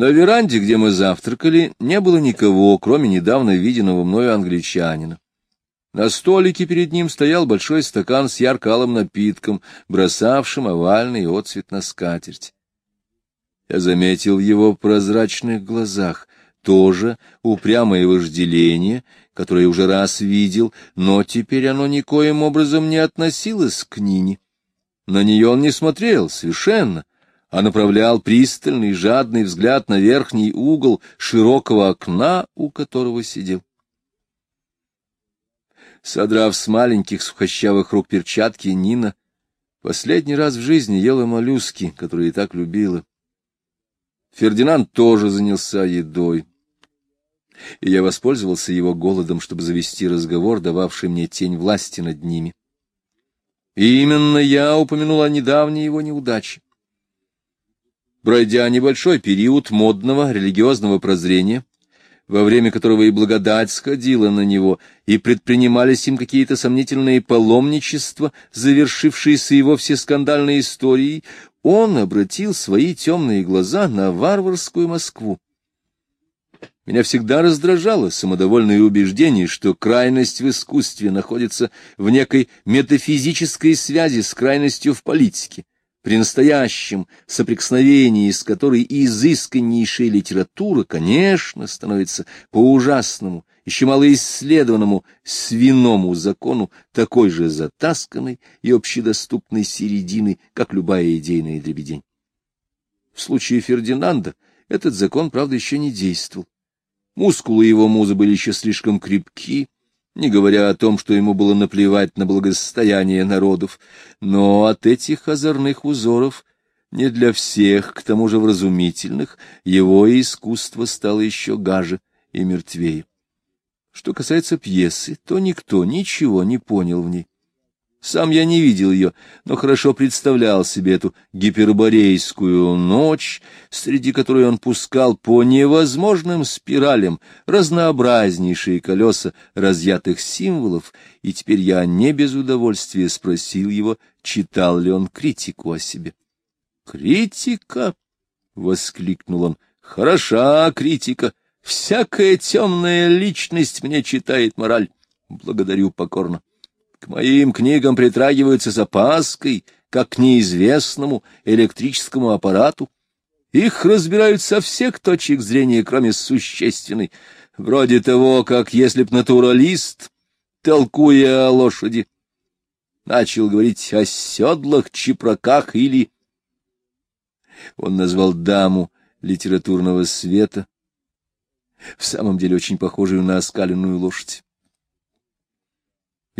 На веранде, где мы завтракали, не было никого, кроме недавно виденного мною англичанина. На столике перед ним стоял большой стакан с ярко-алым напитком, бросавшим овальный отцвет на скатерть. Я заметил в его прозрачных глазах тоже упрямое вожделение, которое уже раз видел, но теперь оно никоим образом не относилось к Нине. На нее он не смотрел совершенно, а направлял пристальный, жадный взгляд на верхний угол широкого окна, у которого сидел. Содрав с маленьких сухощавых рук перчатки, Нина последний раз в жизни ела моллюски, которые так любила. Фердинанд тоже занялся едой, и я воспользовался его голодом, чтобы завести разговор, дававший мне тень власти над ними. И именно я упомянул о недавней его неудаче. Пройдя небольшой период модного религиозного прозрения, во время которого и благодать сходила на него, и предпринимались им какие-то сомнительные паломничества, завершившиеся его всескандальной историей, он обратил свои темные глаза на варварскую Москву. Меня всегда раздражало самодовольное убеждение, что крайность в искусстве находится в некой метафизической связи с крайностью в политике, при настоящем соприкосновении, с которой изысканнейшая литература, конечно, становится по ужасному, еще малоисследованному свиному закону такой же затасканной и общедоступной середины, как любая идейная дребедень. В случае Фердинанда этот закон, правда, еще не действовал. Мускулы его музы были еще слишком крепки, не говоря о том, что ему было наплевать на благосостояние народов, но от этих озорных узоров не для всех, к тому же вразумительных, его искусство стало еще гаже и мертвее. Что касается пьесы, то никто ничего не понял в ней. Сам я не видел ее, но хорошо представлял себе эту гиперборейскую ночь, среди которой он пускал по невозможным спиралям разнообразнейшие колеса разъятых символов, и теперь я не без удовольствия спросил его, читал ли он критику о себе. «Критика!» — воскликнул он. «Хороша критика! Всякая темная личность мне читает мораль. Благодарю покорно». К моим книгам притрагиваются с опаской, как к неизвестному электрическому аппарату. Их разбирают со всех точек зрения, кроме существенной, вроде того, как если б натуралист, толкуя о лошади, начал говорить о седлах, чепраках или... Он назвал даму литературного света, в самом деле очень похожую на оскаленную лошадь.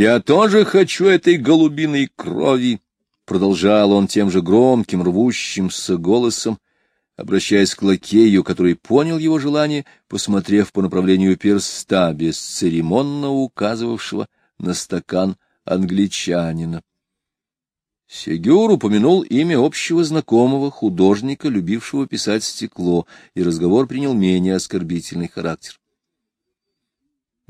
«Я тоже хочу этой голубиной крови», — продолжал он тем же громким, рвущимся голосом, обращаясь к лакею, который понял его желание, посмотрев по направлению перста, бесцеремонно указывавшего на стакан англичанина. Сегюр упомянул имя общего знакомого, художника, любившего писать стекло, и разговор принял менее оскорбительный характер.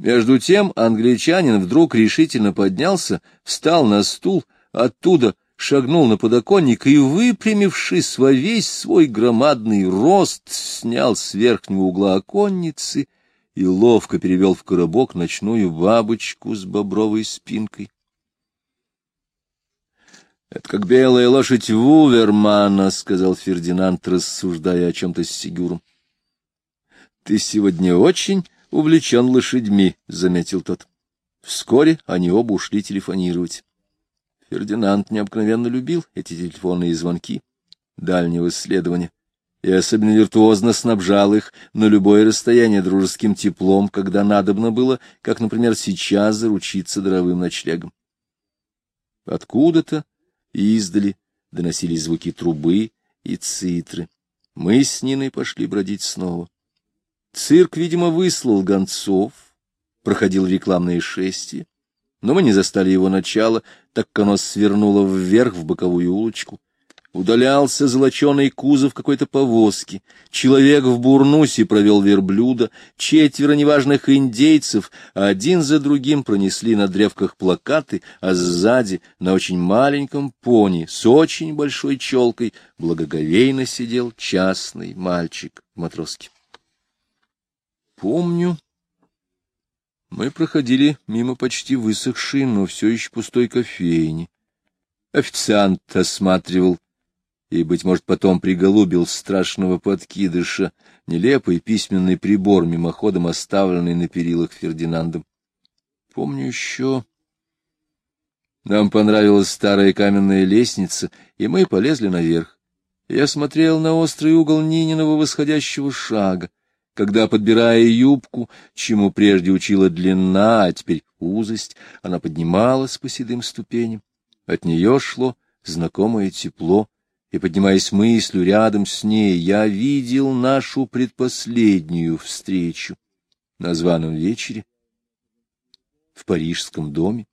Между тем англичанин вдруг решительно поднялся, встал на стул, оттуда шагнул на подоконник и, выпрямившись во весь свой громадный рост, снял с верхнего угла оконницы и ловко перевел в коробок ночную бабочку с бобровой спинкой. — Это как белая лошадь Вувермана, — сказал Фердинанд, рассуждая о чем-то с Сигюром. — Ты сегодня очень увлечен лошадьми, — заметил тот. Вскоре они оба ушли телефонировать. Фердинанд необыкновенно любил эти телефонные звонки дальнего исследования и особенно виртуозно снабжал их на любое расстояние дружеским теплом, когда надобно было, как, например, сейчас, заручиться дровым ночлегом. Откуда-то издали доносились звуки трубы и цитры. Мы с Ниной пошли бродить снова. Цирк, видимо, выслал гонцов, проходил рекламное шествие, но мы не застали его начала, так как оно свернуло вверх в боковую улочку. Удалялся золоченый кузов какой-то повозки. Человек в бурнусе провел верблюда. Четверо неважных индейцев один за другим пронесли на древках плакаты, а сзади на очень маленьком пони с очень большой челкой благоговейно сидел частный мальчик в матроске. Помню, мы проходили мимо почти высохшей, но все еще пустой кофейни. Официант осматривал и, быть может, потом приголубил страшного подкидыша, нелепый письменный прибор, мимоходом оставленный на перилах Фердинандом. Помню еще... Нам понравилась старая каменная лестница, и мы полезли наверх. Я смотрел на острый угол Нининого восходящего шага, когда, подбирая юбку, чему прежде учила длина, а теперь узость, она поднималась по седым ступеням. От нее шло знакомое тепло, и, поднимаясь мыслью рядом с ней, я видел нашу предпоследнюю встречу на званом вечере в парижском доме,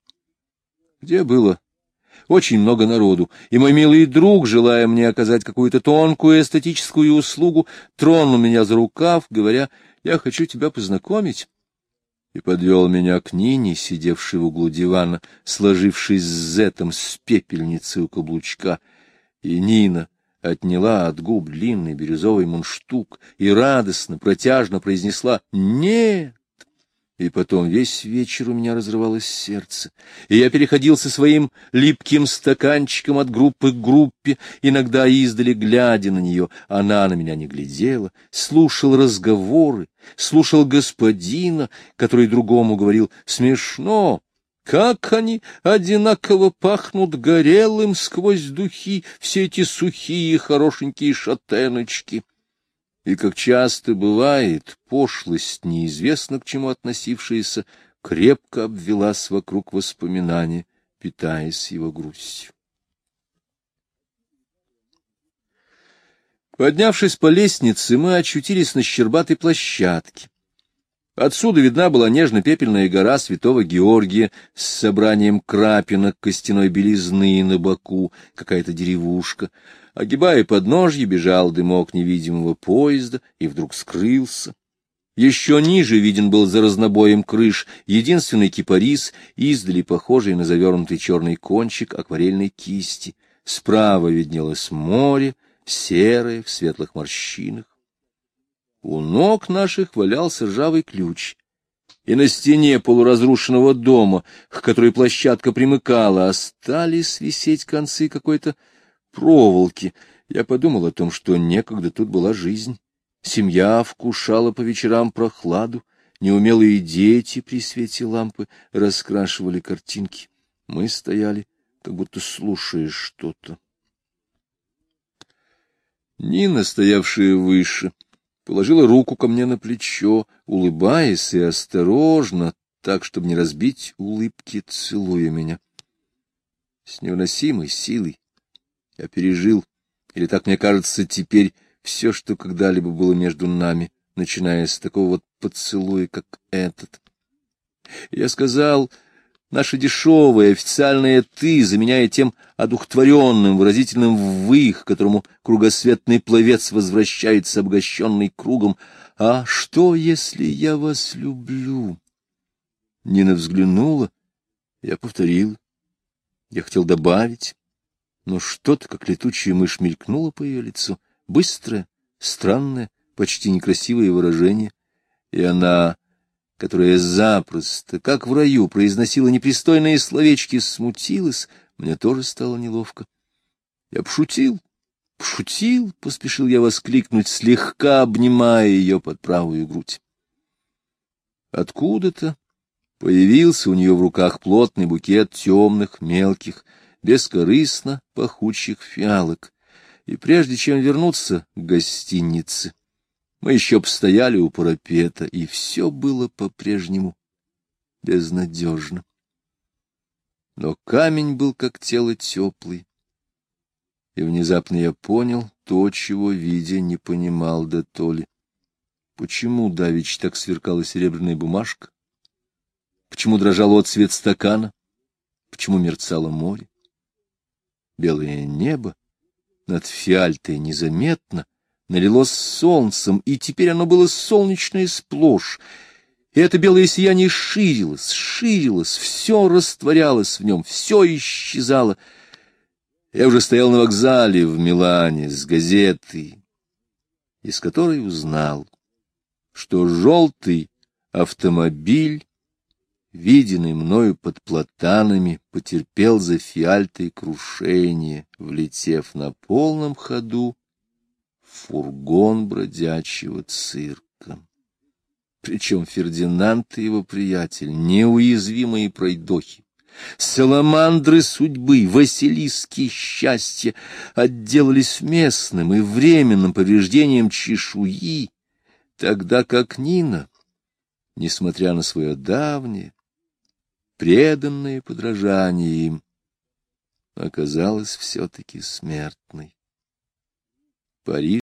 где было очень много народу, и мой милый друг, желая мне оказать какую-то тонкую эстетическую услугу, тронул меня за рукав, говоря, «Я хочу тебя познакомить» и подвел меня к Нине, сидевшей в углу дивана, сложившись с зетом с пепельницей у каблучка — и Нина отняла от губ длинный бирюзовый мундштук и радостно, протяжно произнесла «Нет!». И потом весь вечер у меня разрывалось сердце, и я переходил со своим липким стаканчиком от группы к группе, иногда издали глядя на нее, она на меня не глядела, слушал разговоры, слушал господина, который другому говорил «Смешно, как они одинаково пахнут горелым сквозь духи, все эти сухие хорошенькие шатеночки! И, как часто бывает, пошлость, неизвестно к чему относившаяся, крепко обвелась вокруг воспоминания, питаясь его грустью. Поднявшись по лестнице, мы очутились на щербатой площадке. Отсюда видна была нежно-пепельная гора святого Георгия с собранием крапинок костяной белизны на боку, какая-то деревушка. Огибая подножье, бежал дымок невидимого поезда и вдруг скрылся. Еще ниже виден был за разнобоем крыш единственный кипарис, издали похожий на завернутый черный кончик акварельной кисти. Справа виднелось море, серое, в светлых морщинах. У ног наших валялся ржавый ключ, и на стене полуразрушенного дома, к которой площадка примыкала, остались висеть концы какой-то проволоки. Я подумал о том, что некогда тут была жизнь. Семья вкушала по вечерам прохладу, неумелые дети при свете лампы раскрашивали картинки. Мы стояли, как будто слушая что-то. Нина, стоявшая выше, — положила руку ко мне на плечо, улыбаясь и осторожно, так, чтобы не разбить улыбки, целуя меня. С невыносимой силой я пережил, или так мне кажется теперь, все, что когда-либо было между нами, начиная с такого вот поцелуя, как этот. Я сказал Наше дешевое официальное «ты» заменяя тем одухотворенным, выразительным «вы», к которому кругосветный пловец возвращается обогащенный кругом. «А что, если я вас люблю?» Нина взглянула, я повторил. Я хотел добавить, но что-то, как летучая мышь, мелькнуло по ее лицу. Быстрое, странное, почти некрасивое выражение, и она которая запросто, как в раю, произносила непристойные словечки, смутилась, мне тоже стало неловко. Я пошутил, пошутил, — поспешил я воскликнуть, слегка обнимая ее под правую грудь. Откуда-то появился у нее в руках плотный букет темных, мелких, бескорыстно пахучих фиалок, и прежде чем вернуться к гостинице, мы еще постояли у парапета, и все было по-прежнему безнадежно. Но камень был как тело теплый, и внезапно я понял то, чего, видя, не понимал до то ли. Почему давич так сверкала серебряная бумажка? Почему дрожал отцвет стакана? Почему мерцало море? Белое небо над фиальтой незаметно налилось солнцем, и теперь оно было солнечное сплошь, и это белое сияние ширилось, ширилось, все растворялось в нем, все исчезало. Я уже стоял на вокзале в Милане с газетой, из которой узнал, что желтый автомобиль, виденный мною под платанами, потерпел за фиальтой крушение, влетев на полном ходу фургон бродячего цирка. Причем Фердинанд и его приятель, неуязвимые пройдохи, Саламандры судьбы, Василиски счастья отделались местным и временным повреждением чешуи, тогда как Нина, несмотря на свое давнее, преданное подражание им, оказалась все-таки смертной. Париж